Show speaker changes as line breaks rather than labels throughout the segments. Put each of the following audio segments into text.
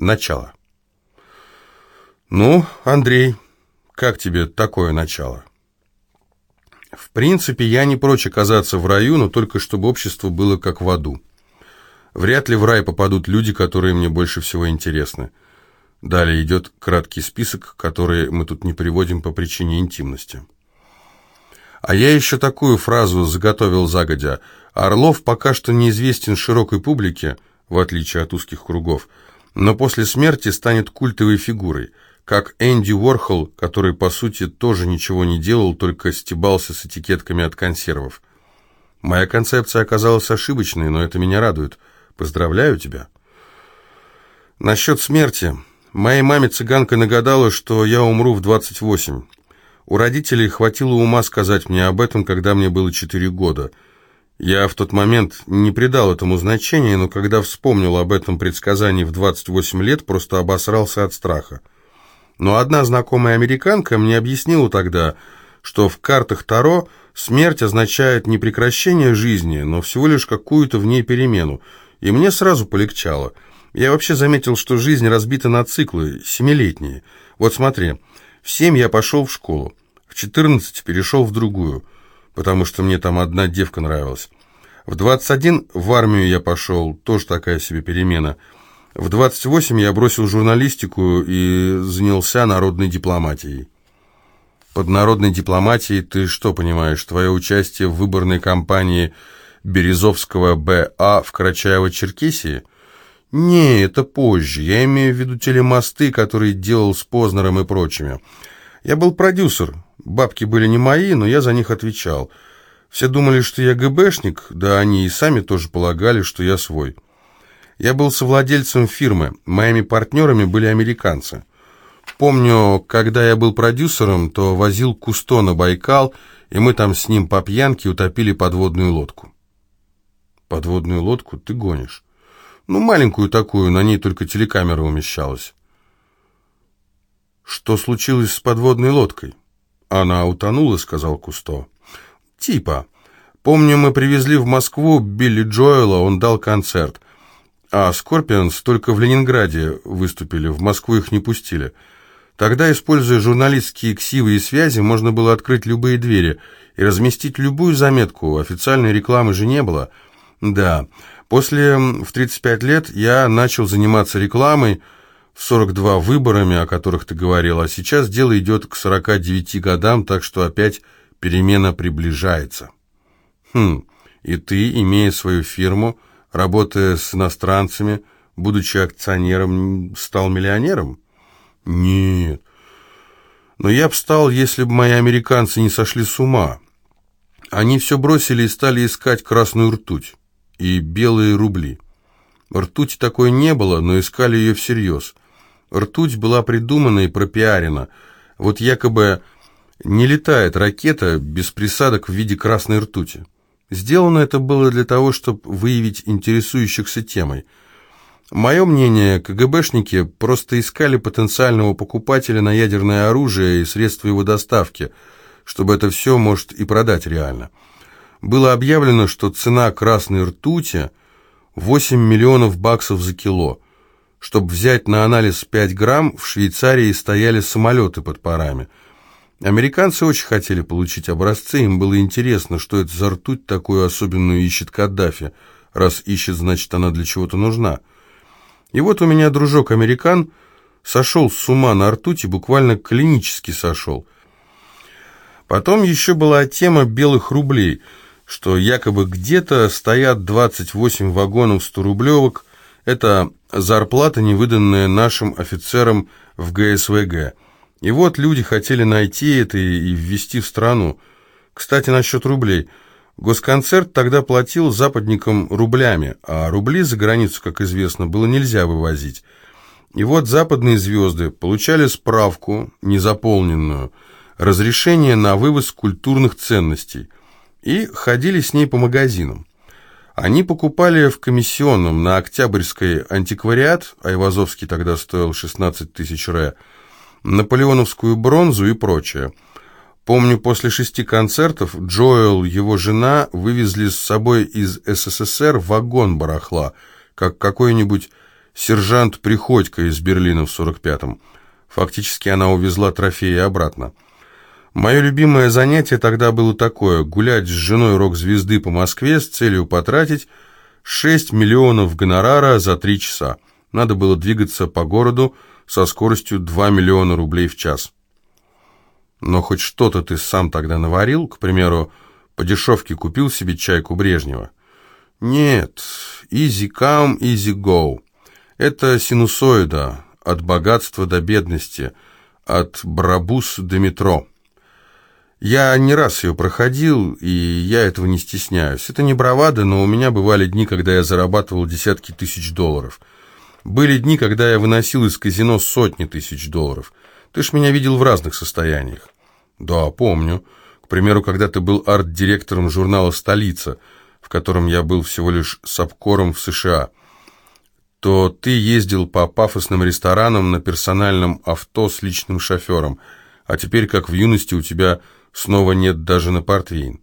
Начало. Ну, Андрей, как тебе такое начало? В принципе, я не прочь оказаться в раю, но только чтобы общество было как в аду. Вряд ли в рай попадут люди, которые мне больше всего интересны. Далее идет краткий список, который мы тут не приводим по причине интимности. А я еще такую фразу заготовил загодя. Орлов пока что неизвестен широкой публике, в отличие от узких кругов, но после смерти станет культовой фигурой, как Энди Уорхол, который, по сути, тоже ничего не делал, только стебался с этикетками от консервов. Моя концепция оказалась ошибочной, но это меня радует. Поздравляю тебя. Насчет смерти. Моей маме цыганка нагадала, что я умру в 28. У родителей хватило ума сказать мне об этом, когда мне было 4 года. Я в тот момент не придал этому значения, но когда вспомнил об этом предсказании в 28 лет, просто обосрался от страха. Но одна знакомая американка мне объяснила тогда, что в картах Таро смерть означает не прекращение жизни, но всего лишь какую-то в ней перемену, и мне сразу полегчало. Я вообще заметил, что жизнь разбита на циклы, семилетние. Вот смотри, в семь я пошел в школу. В 14 перешел в другую, потому что мне там одна девка нравилась. В 21 в армию я пошел, тоже такая себе перемена. В 28 я бросил журналистику и занялся народной дипломатией. Под народной дипломатией ты что понимаешь? Твое участие в выборной кампании Березовского БА в Карачаево-Черкесии? Не, это позже. Я имею в виду телемосты, которые делал с Познером и прочими. Я был продюсер, Бабки были не мои, но я за них отвечал. Все думали, что я ГБшник, да они и сами тоже полагали, что я свой. Я был совладельцем фирмы, моими партнерами были американцы. Помню, когда я был продюсером, то возил Кусто на Байкал, и мы там с ним по пьянке утопили подводную лодку. Подводную лодку ты гонишь. Ну, маленькую такую, на ней только телекамера умещалась. Что случилось с подводной лодкой? «Она утонула», — сказал Кусто. «Типа. Помню, мы привезли в Москву Билли Джоэла, он дал концерт. А Скорпионс только в Ленинграде выступили, в Москву их не пустили. Тогда, используя журналистские ксивы и связи, можно было открыть любые двери и разместить любую заметку, официальной рекламы же не было. Да, после, в 35 лет, я начал заниматься рекламой, 42 выборами, о которых ты говорил, а сейчас дело идет к 49 годам, так что опять перемена приближается. Хм, и ты, имея свою фирму, работая с иностранцами, будучи акционером, стал миллионером? Нет. Но я б стал, если бы мои американцы не сошли с ума. Они все бросили и стали искать красную ртуть и белые рубли. Ртути такой не было, но искали ее всерьез. Ртуть была придумана и пропиарена. Вот якобы не летает ракета без присадок в виде красной ртути. Сделано это было для того, чтобы выявить интересующихся темой. Мое мнение, КГБшники просто искали потенциального покупателя на ядерное оружие и средства его доставки, чтобы это все, может, и продать реально. Было объявлено, что цена красной ртути 8 миллионов баксов за кило – чтобы взять на анализ 5 грамм, в Швейцарии стояли самолеты под парами. Американцы очень хотели получить образцы, им было интересно, что это за ртуть такую особенную ищет Каддафи. Раз ищет, значит, она для чего-то нужна. И вот у меня дружок-американ сошел с ума на ртути, буквально клинически сошел. Потом еще была тема белых рублей, что якобы где-то стоят 28 вагонов 100-рублевок, это зарплата, не выданная нашим офицерам в ГСВГ. И вот люди хотели найти это и ввести в страну. Кстати, насчет рублей. Госконцерт тогда платил западникам рублями, а рубли за границу, как известно, было нельзя вывозить. И вот западные звезды получали справку, незаполненную, разрешение на вывоз культурных ценностей, и ходили с ней по магазинам. Они покупали в комиссионном на Октябрьской антиквариат, Айвазовский тогда стоил 16 тысяч ре, наполеоновскую бронзу и прочее. Помню, после шести концертов Джоэл, его жена, вывезли с собой из СССР вагон барахла, как какой-нибудь сержант Приходько из Берлина в 45-м. Фактически она увезла трофеи обратно. Мое любимое занятие тогда было такое – гулять с женой рок-звезды по Москве с целью потратить 6 миллионов гонорара за 3 часа. Надо было двигаться по городу со скоростью 2 миллиона рублей в час. Но хоть что-то ты сам тогда наварил, к примеру, по дешевке купил себе чайку Брежнева? Нет, easy come, easy go. Это синусоида, от богатства до бедности, от Брабус до метро. Я не раз ее проходил, и я этого не стесняюсь. Это не бравада, но у меня бывали дни, когда я зарабатывал десятки тысяч долларов. Были дни, когда я выносил из казино сотни тысяч долларов. Ты ж меня видел в разных состояниях. Да, помню. К примеру, когда ты был арт-директором журнала «Столица», в котором я был всего лишь сапкором в США, то ты ездил по пафосным ресторанам на персональном авто с личным шофером, а теперь, как в юности, у тебя Снова нет даже на портвейн.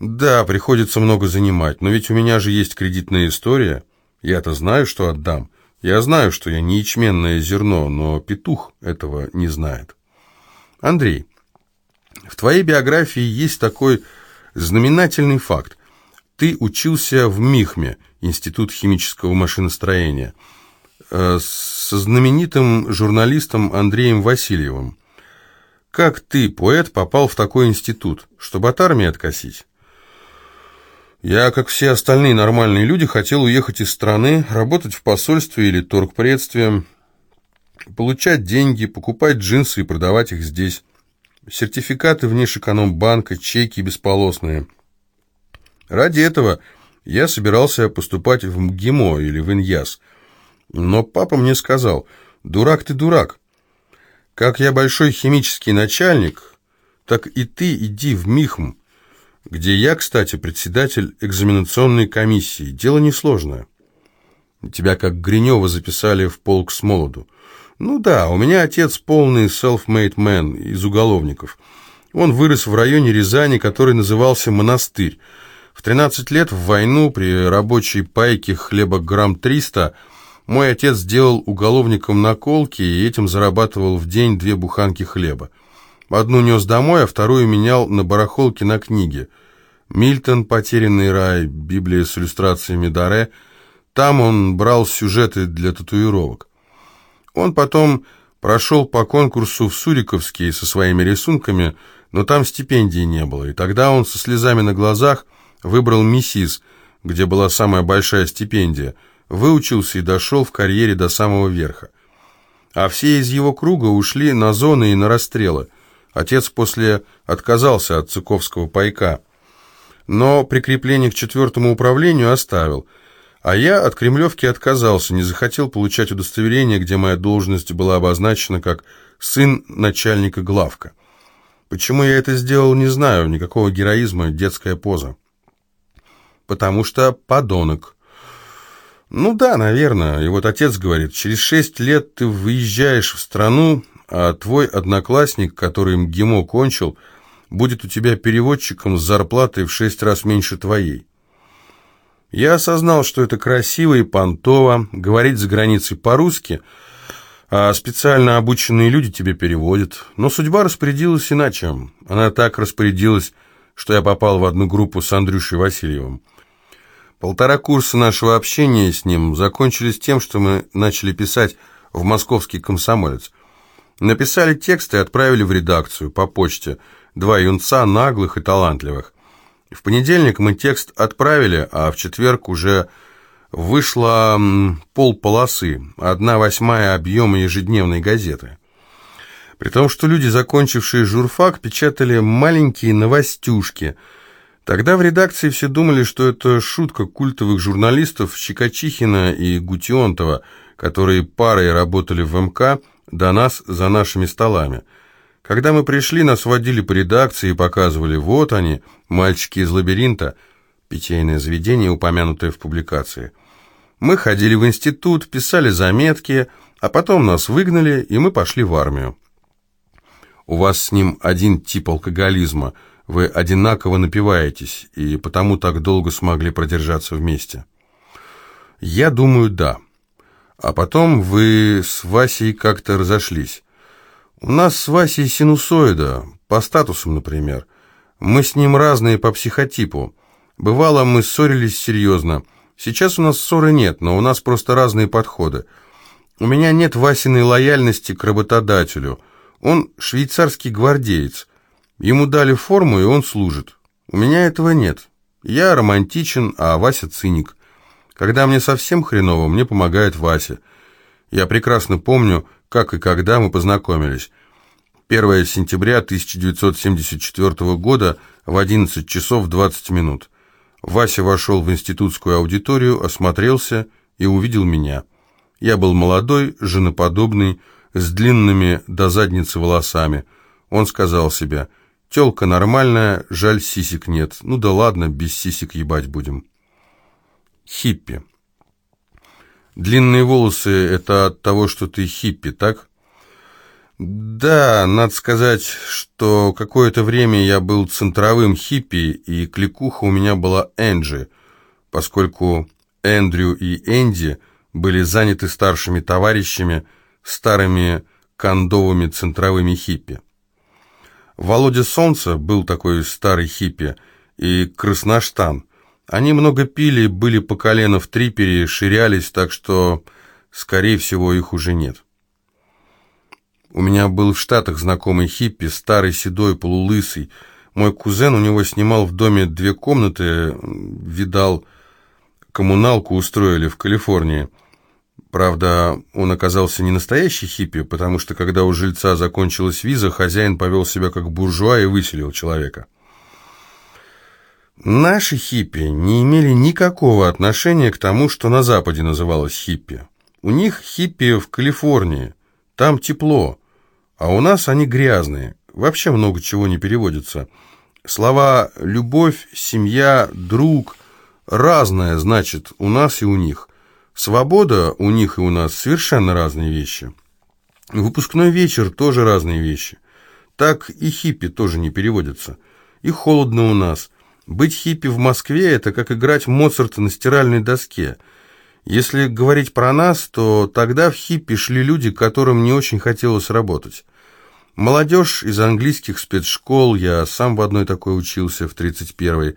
Да, приходится много занимать, но ведь у меня же есть кредитная история. Я-то знаю, что отдам. Я знаю, что я не ячменное зерно, но петух этого не знает. Андрей, в твоей биографии есть такой знаменательный факт. Ты учился в МИХМе, Институт химического машиностроения, э, со знаменитым журналистом Андреем Васильевым. Как ты, поэт, попал в такой институт, чтобы от армии откосить? Я, как все остальные нормальные люди, хотел уехать из страны, работать в посольстве или торгпредстве, получать деньги, покупать джинсы и продавать их здесь. Сертификаты внешэкономбанка, чеки бесполосные. Ради этого я собирался поступать в МГИМО или в ИНьяс. Но папа мне сказал, «Дурак ты дурак, как я большой химический начальник, так и ты иди в МИХМ, где я, кстати, председатель экзаменационной комиссии. Дело несложное. Тебя, как Гринева, записали в полк с молоду. Ну да, у меня отец полный self-made man из уголовников. Он вырос в районе Рязани, который назывался Монастырь. В 13 лет в войну при рабочей пайке хлеба грамм 300 мой отец сделал уголовником наколки и этим зарабатывал в день две буханки хлеба. Одну нес домой, а вторую менял на барахолке на книги. Мильтон «Потерянный рай», Библия с иллюстрациями Даре. Там он брал сюжеты для татуировок. Он потом прошел по конкурсу в Суриковский со своими рисунками, но там стипендии не было, и тогда он со слезами на глазах выбрал «Миссис», где была самая большая стипендия – выучился и дошел в карьере до самого верха. А все из его круга ушли на зоны и на расстрелы. Отец после отказался от цыковского пайка, но прикрепление к четвертому управлению оставил, а я от Кремлевки отказался, не захотел получать удостоверение, где моя должность была обозначена как «сын начальника главка». Почему я это сделал, не знаю, никакого героизма, детская поза. Потому что подонок. Ну да, наверное. И вот отец говорит, через шесть лет ты выезжаешь в страну, а твой одноклассник, который МГИМО кончил, будет у тебя переводчиком с зарплатой в шесть раз меньше твоей. Я осознал, что это красиво и понтово, говорить за границей по-русски, а специально обученные люди тебе переводят. Но судьба распорядилась иначе. Она так распорядилась, что я попал в одну группу с Андрюшей Васильевым. Полтора курса нашего общения с ним закончились тем, что мы начали писать в московский комсомолец. Написали текст и отправили в редакцию по почте. Два юнца наглых и талантливых. В понедельник мы текст отправили, а в четверг уже вышло полполосы, одна восьмая объема ежедневной газеты. При том, что люди, закончившие журфак, печатали маленькие новостюшки – Тогда в редакции все думали, что это шутка культовых журналистов Щекочихина и Гутионтова, которые парой работали в МК, до нас за нашими столами. Когда мы пришли, нас водили по редакции и показывали, вот они, мальчики из лабиринта, питейное заведение, упомянутое в публикации. Мы ходили в институт, писали заметки, а потом нас выгнали, и мы пошли в армию. У вас с ним один тип алкоголизма – вы одинаково напиваетесь, и потому так долго смогли продержаться вместе. Я думаю, да. А потом вы с Васей как-то разошлись. У нас с Васей синусоида, по статусам, например. Мы с ним разные по психотипу. Бывало, мы ссорились серьезно. Сейчас у нас ссоры нет, но у нас просто разные подходы. У меня нет Васиной лояльности к работодателю. Он швейцарский гвардеец. Ему дали форму, и он служит. У меня этого нет. Я романтичен, а Вася циник. Когда мне совсем хреново, мне помогает Вася. Я прекрасно помню, как и когда мы познакомились. 1 сентября 1974 года в 11 часов 20 минут. Вася вошел в институтскую аудиторию, осмотрелся и увидел меня. Я был молодой, женоподобный, с длинными до задницы волосами. Он сказал себе, «Телка нормальная, жаль, сисек нет. Ну да ладно, без сисек ебать будем». Хиппи. Длинные волосы — это от того, что ты хиппи, так? Да, надо сказать, что какое-то время я был центровым хиппи, и кликуха у меня была Энджи, поскольку Эндрю и Энди были заняты старшими товарищами, старыми кондовыми центровыми хиппи. Володя Солнце был такой старый хиппи, и Красноштан. Они много пили, были по колено в трипере, ширялись, так что, скорее всего, их уже нет. У меня был в Штатах знакомый хиппи, старый, седой, полулысый. Мой кузен у него снимал в доме две комнаты, видал, коммуналку устроили в Калифорнии. Правда, он оказался не настоящий хиппи, потому что, когда у жильца закончилась виза, хозяин повел себя как буржуа и выселил человека. Наши хиппи не имели никакого отношения к тому, что на Западе называлось хиппи. У них хиппи в Калифорнии, там тепло, а у нас они грязные. Вообще много чего не переводится. Слова «любовь», «семья», «друг» разное значит у нас и у них. Свобода у них и у нас совершенно разные вещи. Выпускной вечер тоже разные вещи. Так и хиппи тоже не переводятся. И холодно у нас – быть хиппи в Москве – это как играть Моцарта на стиральной доске. Если говорить про нас, то тогда в хиппи шли люди, которым не очень хотелось работать. Молодежь из английских спецшкол, я сам в одной такой учился в 31-й.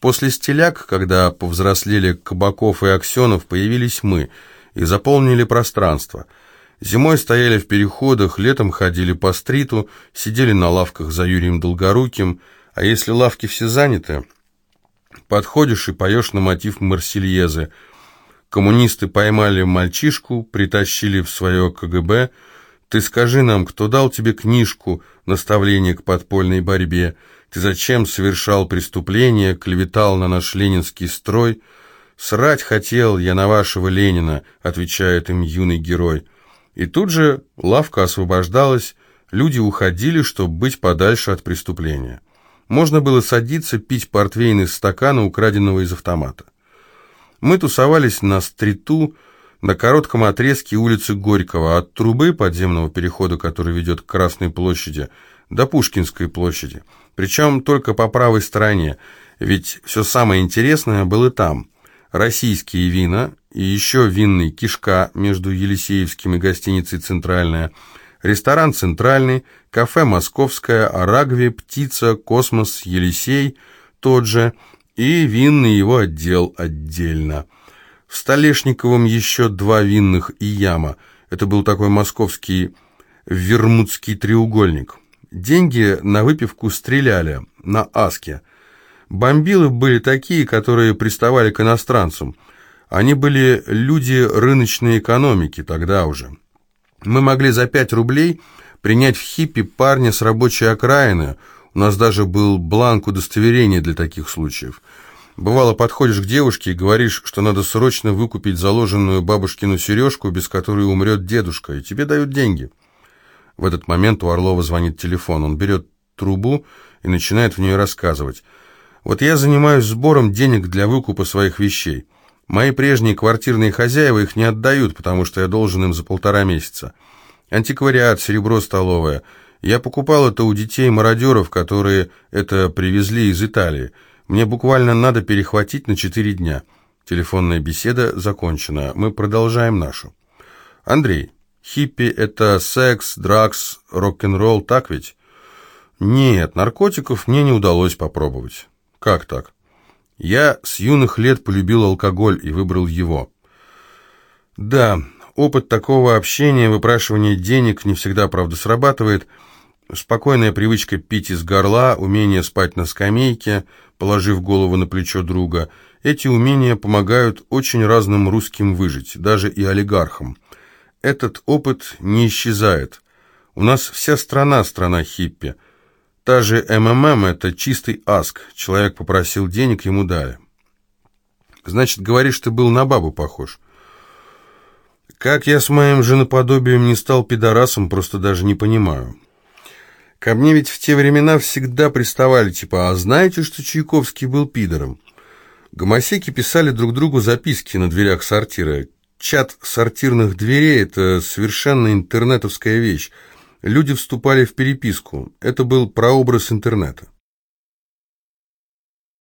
После стиляк, когда повзрослели Кабаков и Аксенов, появились мы и заполнили пространство. Зимой стояли в переходах, летом ходили по стриту, сидели на лавках за Юрием Долгоруким – а если лавки все заняты, подходишь и поешь на мотив Марсельезы. Коммунисты поймали мальчишку, притащили в свое КГБ. Ты скажи нам, кто дал тебе книжку «Наставление к подпольной борьбе»? Ты зачем совершал преступление, клеветал на наш ленинский строй? «Срать хотел я на вашего Ленина», — отвечает им юный герой. И тут же лавка освобождалась, люди уходили, чтобы быть подальше от преступления. Можно было садиться, пить портвейн из стакана, украденного из автомата. Мы тусовались на стриту, на коротком отрезке улицы Горького, от трубы подземного перехода, который ведет к Красной площади, до Пушкинской площади. Причем только по правой стороне, ведь все самое интересное было там. Российские вина и еще винный кишка между Елисеевским и гостиницей «Центральная», ресторан «Центральный», кафе «Московская», «Арагви», «Птица», «Космос», «Елисей» тот же, и винный его отдел отдельно. В Столешниковом еще два винных и яма. Это был такой московский вермутский треугольник. Деньги на выпивку стреляли, на аске. Бомбилы были такие, которые приставали к иностранцам. Они были люди рыночной экономики тогда уже. Мы могли за 5 рублей принять в хиппи парня с рабочей окраины. У нас даже был бланк удостоверения для таких случаев. Бывало, подходишь к девушке и говоришь, что надо срочно выкупить заложенную бабушкину сережку, без которой умрет дедушка, и тебе дают деньги. В этот момент у Орлова звонит телефон. Он берет трубу и начинает в нее рассказывать. «Вот я занимаюсь сбором денег для выкупа своих вещей. Мои прежние квартирные хозяева их не отдают, потому что я должен им за полтора месяца. Антиквариат, серебро столовое. Я покупал это у детей-мародеров, которые это привезли из Италии. Мне буквально надо перехватить на четыре дня. Телефонная беседа закончена. Мы продолжаем нашу. Андрей, хиппи — это секс, дракс, рок-н-ролл, так ведь? Нет, наркотиков мне не удалось попробовать. Как так? Я с юных лет полюбил алкоголь и выбрал его. Да, опыт такого общения, выпрашивания денег не всегда, правда, срабатывает. Спокойная привычка пить из горла, умение спать на скамейке, положив голову на плечо друга. Эти умения помогают очень разным русским выжить, даже и олигархам. Этот опыт не исчезает. У нас вся страна страна хиппи. Та же МММ – это чистый аск. Человек попросил денег, ему дали. Значит, говоришь, ты был на бабу похож. Как я с моим женоподобием не стал пидорасом, просто даже не понимаю. Ко мне ведь в те времена всегда приставали, типа, а знаете, что Чайковский был пидором? Гомосеки писали друг другу записки на дверях сортира. Чат сортирных дверей – это совершенно интернетовская вещь. Люди вступали в переписку. Это был прообраз интернета.